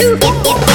Ooh, yeah, yeah.